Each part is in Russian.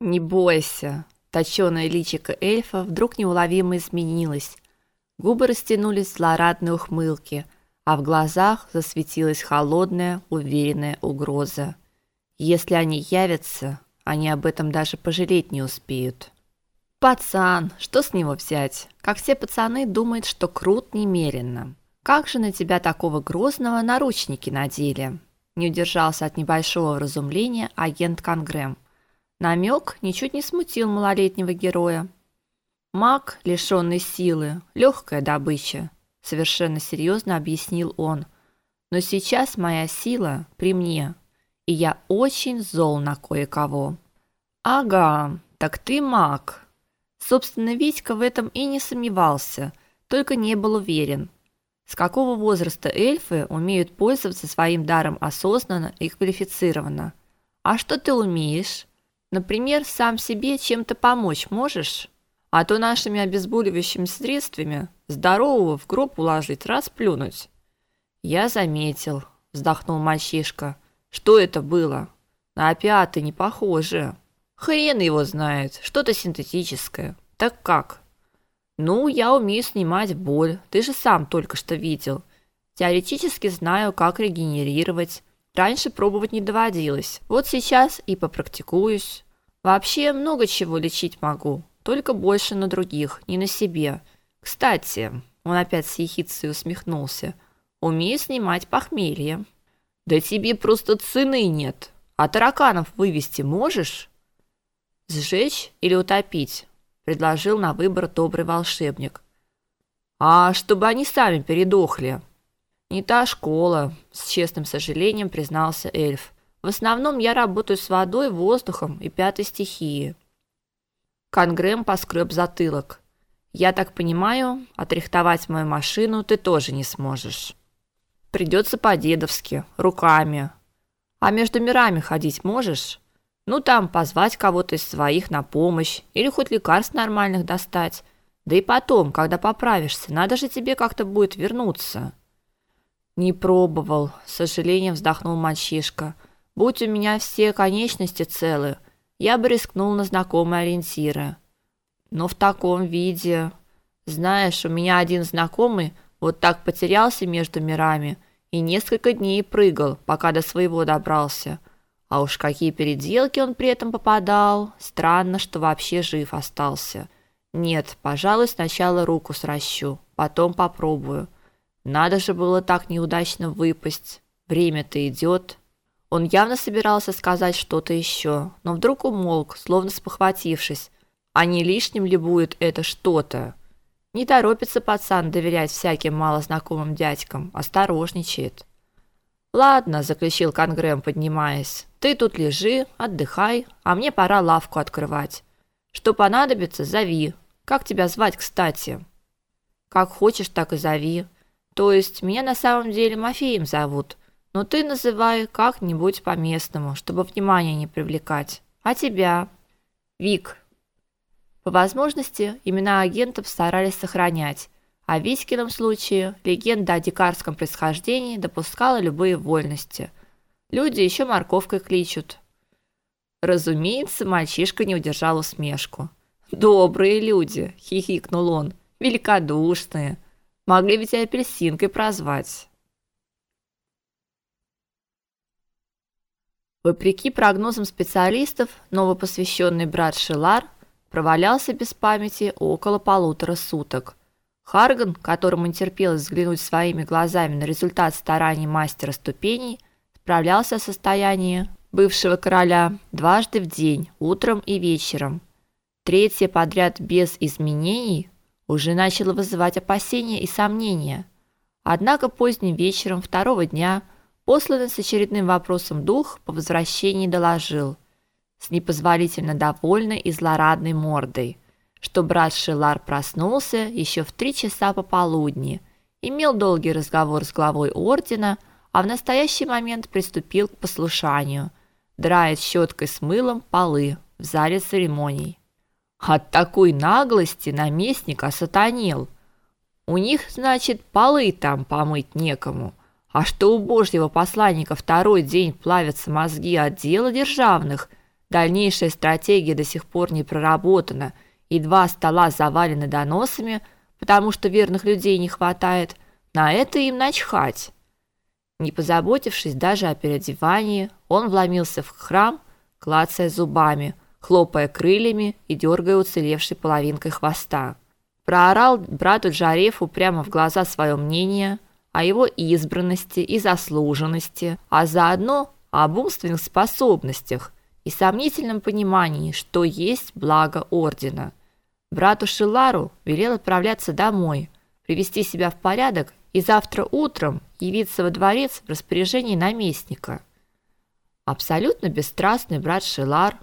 Не бойся. Точёное личико эльфа вдруг неуловимо изменилось. Губы растянулись в злорадной ухмылке, а в глазах засветилась холодная, уверенная угроза. Если они явятся, они об этом даже пожалеть не успеют. Пацан, что с него взять? Как все пацаны думают, что крут немеренно. Как же на тебя такого грозного наручники надели? Не удержался от небольшого разумления агент Конгрэм. Намек ничуть не смутил малолетнего героя. Маг, лишённый силы, легкая добыча, совершенно серьезно объяснил он. Но сейчас моя сила при мне, и я очень зол на кое-кого. Ага, так ты маг. Собственно, Витька в этом и не сомневался, только не был уверен. С какого возраста эльфы умеют пользоваться своим даром осознанно и квалифицированно? А что ты умеешь? Например, сам себе чем-то помочь можешь? А то нашими обезболивающими средствами здорового в гроб уложить, расплюнуть. Я заметил, вздохнул мальчишка. Что это было? На опиаты не похоже. Хрен его знает, что-то синтетическое. Так как? Ну, я умею снимать боль. Ты же сам только что видел. Теоретически знаю, как регенерировать. Раньше пробовать не доводилось. Вот сейчас и попрактикуюсь. Вообще много чего лечить могу, только больше на других, не на себе. Кстати, он опять с ехидцей усмехнулся. Умею снимать похмелье. Да тебе просто цены нет. А тараканов вывести можешь? Сжечь или утопить? предложил на выбор добрый волшебник. А чтобы они сами передохли. Не та школа, с честным сожалением признался эльф. В основном я работаю с водой, воздухом и пятой стихией. Конгрэм поскреб затылок. Я так понимаю, отрихтовать мою машину ты тоже не сможешь. Придется по-дедовски, руками. А между мирами ходить можешь? Ну там позвать кого-то из своих на помощь или хоть лекарств нормальных достать. Да и потом, когда поправишься, надо же тебе как-то будет вернуться. Не пробовал, с сожалением вздохнул мальчишка. Будь у меня все конечности целы, я бы рискнул на знакомые ориентиры. Но в таком виде, знаешь, у меня один знакомый вот так потерялся между мирами и несколько дней прыгал, пока до своего добрался. А уж какие переделки он при этом попадал. Странно, что вообще жив остался. Нет, пожалуй, сначала руку сращу, потом попробую. Надо же было так неудачно выпасть. Время-то идет. Он явно собирался сказать что-то еще, но вдруг умолк, словно спохватившись. А не лишним ли будет это что-то? Не торопится пацан доверять всяким малознакомым дядькам, осторожничает. Ладно, заключил Конгрэм, поднимаясь. Ты тут лежи, отдыхай, а мне пора лавку открывать. Что понадобится, зови. Как тебя звать, кстати? Как хочешь, так и зови. То есть меня на самом деле Мафеем зовут, но ты называй как-нибудь по-местному, чтобы внимание не привлекать. А тебя? Вик. По возможности имена агентов старались сохранять, а в Витькином случае легенда о дикарском происхождении допускала любые вольности. Люди еще морковкой кличут. Разумеется, мальчишка не удержал усмешку. Добрые люди, хихикнул он. Великодушные. Могли ведь и апельсинкой прозвать. Вопреки прогнозам специалистов, новопосвященный брат Шилар провалялся без памяти около полутора суток. Харган, которому не терпелось взглянуть своими глазами на результат стараний мастера ступеней, справлялся в состоянии бывшего короля дважды в день, утром и вечером. Третье подряд без изменений уже начало вызывать опасения и сомнения. Однако поздним вечером второго дня посланный с очередным вопросом дух по возвращении доложил с непозволительно довольной и злорадной мордой, что брат Шелар проснулся еще в три часа пополудни, имел долгий разговор с главой ордена, а в настоящий момент приступил к послушанию, драет щеткой с мылом полы в зале церемоний. От такой наглости наместник осатанел. У них, значит, полы там помыть некому. А что у божьего посланника второй день плавятся мозги отдела державных, Дальнейшая стратегия до сих пор не проработана, и два стола завалены доносами, потому что верных людей не хватает. На это им начхать. Не позаботившись даже о переодевании, он вломился в храм, клацая зубами, хлопая крыльями и дергая уцелевшей половинкой хвоста. Проорал брату Джарефу прямо в глаза свое мнение о его избранности и заслуженности, а заодно об умственных способностях и сомнительном понимании, что есть благо ордена. Брату Шилару велел отправляться домой, привести себя в порядок и завтра утром явиться во дворец в распоряжении наместника. Абсолютно бесстрастный брат Шилар,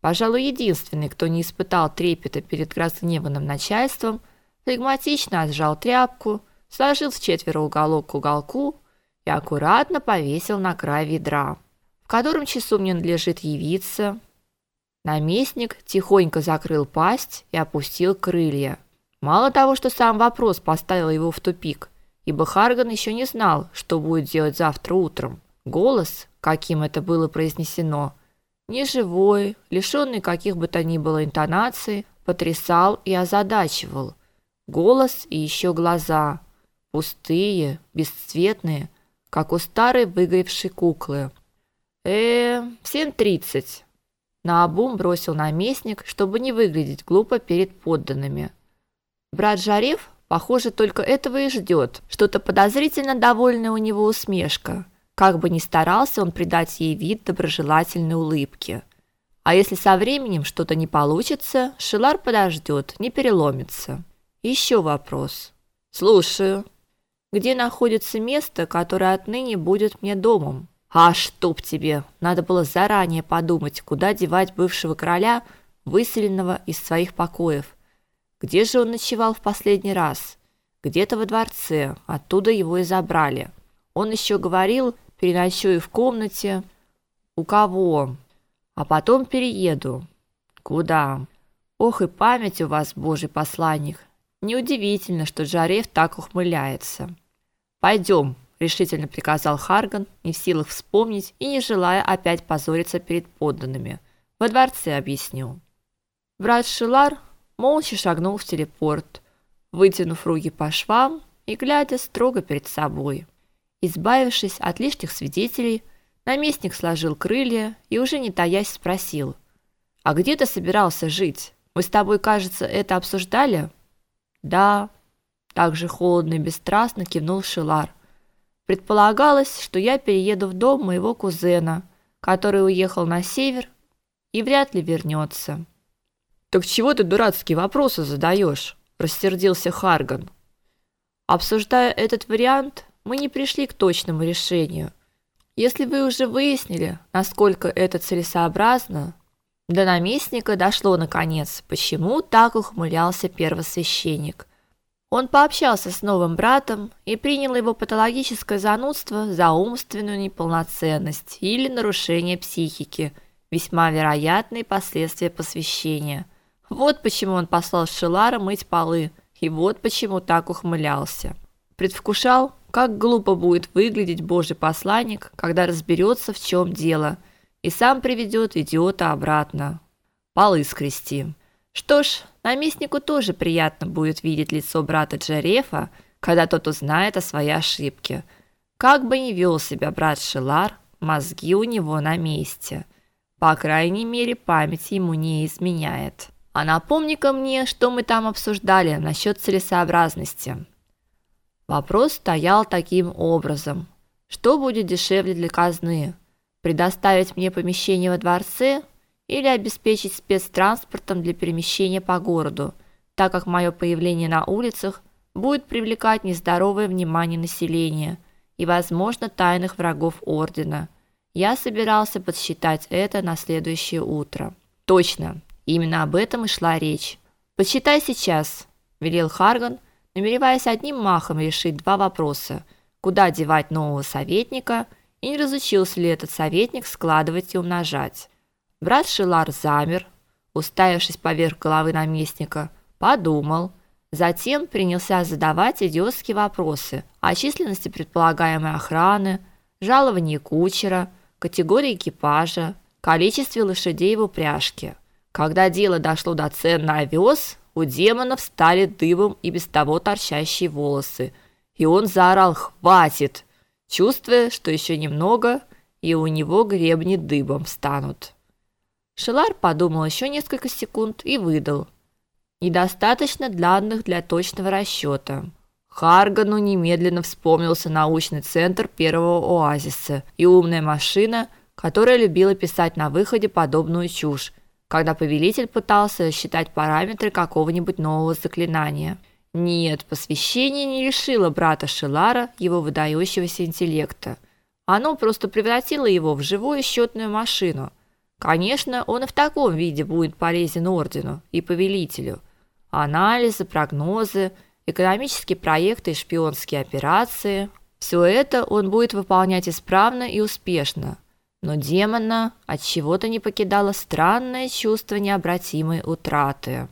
пожалуй, единственный, кто не испытал трепета перед разгневанным начальством, флегматично сжал тряпку, сложил в четверо уголок к уголку и аккуратно повесил на край ведра. В котором часу мне надлежит явиться? Наместник тихонько закрыл пасть и опустил крылья. Мало того, что сам вопрос поставил его в тупик, ибо Харган еще не знал, что будет делать завтра утром. Голос, каким это было произнесено, неживой, лишенный каких бы то ни было интонаций, потрясал и озадачивал. Голос и еще глаза, пустые, бесцветные, как у старой выгоревшей куклы. Э, в 7:30. Наобум бросил наместник, чтобы не выглядеть глупо перед подданными. Брат Жарев Похоже, только этого и ждет. Что-то подозрительно довольная у него усмешка. Как бы ни старался он придать ей вид доброжелательной улыбки. А если со временем что-то не получится, Шилар подождет, не переломится. Еще вопрос. Слушаю. Где находится место, которое отныне будет мне домом? А чтоб тебе, надо было заранее подумать, куда девать бывшего короля, выселенного из своих покоев. Где же он ночевал в последний раз? Где-то во дворце, оттуда его и забрали. Он еще говорил, переночую в комнате. У кого? А потом перееду. Куда? Ох и память у вас, божий посланник. Неудивительно, что Джарев так ухмыляется. Пойдем, решительно приказал Харган, не в силах вспомнить и не желая опять позориться перед подданными. Во дворце объясню. Брат Шилар молча шагнул в телепорт, вытянув руки по швам и глядя строго перед собой. Избавившись от лишних свидетелей, наместник сложил крылья и уже не таясь спросил: "А где ты собирался жить? Мы с тобой, кажется, это обсуждали?" "Да", также холодно и бесстрастно кивнул Шилар. Предполагалось, что я перееду в дом моего кузена, который уехал на север и вряд ли вернется. Так чего ты дурацкие вопросы задаешь? рассердился Харган. Обсуждая этот вариант, мы не пришли к точному решению. Если вы уже выяснили, насколько это целесообразно, до наместника дошло наконец, почему так ухмылялся первосвященник. Он пообщался с новым братом и принял его патологическое занудство за умственную неполноценность или нарушение психики, весьма вероятные последствия посвящения – вот почему он послал Шелара мыть полы, и вот почему так ухмылялся. Предвкушал, как глупо будет выглядеть Божий посланник, когда разберется, в чем дело, и сам приведет идиота обратно. Полы скрести. Что ж, наместнику тоже приятно будет видеть лицо брата Джарефа, когда тот узнает о своей ошибке. Как бы ни вел себя брат Шелар, мозги у него на месте. По крайней мере, память ему не изменяет. А напомни-ка мне, что мы там обсуждали насчет целесообразности. Вопрос стоял таким образом: что будет дешевле для казны? Предоставить мне помещение во дворце или обеспечить спецтранспортом для перемещения по городу, так как мое появление на улицах будет привлекать нездоровое внимание населения и, возможно, тайных врагов ордена. Я собирался подсчитать это на следующее утро. Точно. Именно об этом и шла речь. "Посчитай сейчас", велел Харган, намереваясь одним махом решить два вопроса: куда девать нового советника и не разучился ли этот советник складывать и умножать. Брат Шилар замер, уставившись поверх головы наместника, подумал, затем принялся задавать идиотские вопросы о численности предполагаемой охраны, жаловании кучера, категории экипажа, количестве лошадей в упряжке. Когда дело дошло до цен на овес, у демонов стали дыбом и без того торчащие волосы, и он заорал «Хватит!», чувствуя, что еще немного, и у него гребни дыбом встанут. Шелар подумал еще несколько секунд и выдал. Недостаточно данных для точного расчета. Харгану немедленно вспомнился научный центр первого оазиса и умная машина, которая любила писать на выходе подобную чушь, когда повелитель пытался считать параметры какого-нибудь нового заклинания. Нет, посвящение не лишило брата Шелара его выдающегося интеллекта. Оно просто превратило его в живую счетную машину. Конечно, он и в таком виде будет полезен ордену и повелителю. Анализы, прогнозы, экономические проекты и шпионские операции все это он будет выполнять исправно и успешно но демона от чего-то не покидало странное чувство необратимой утраты.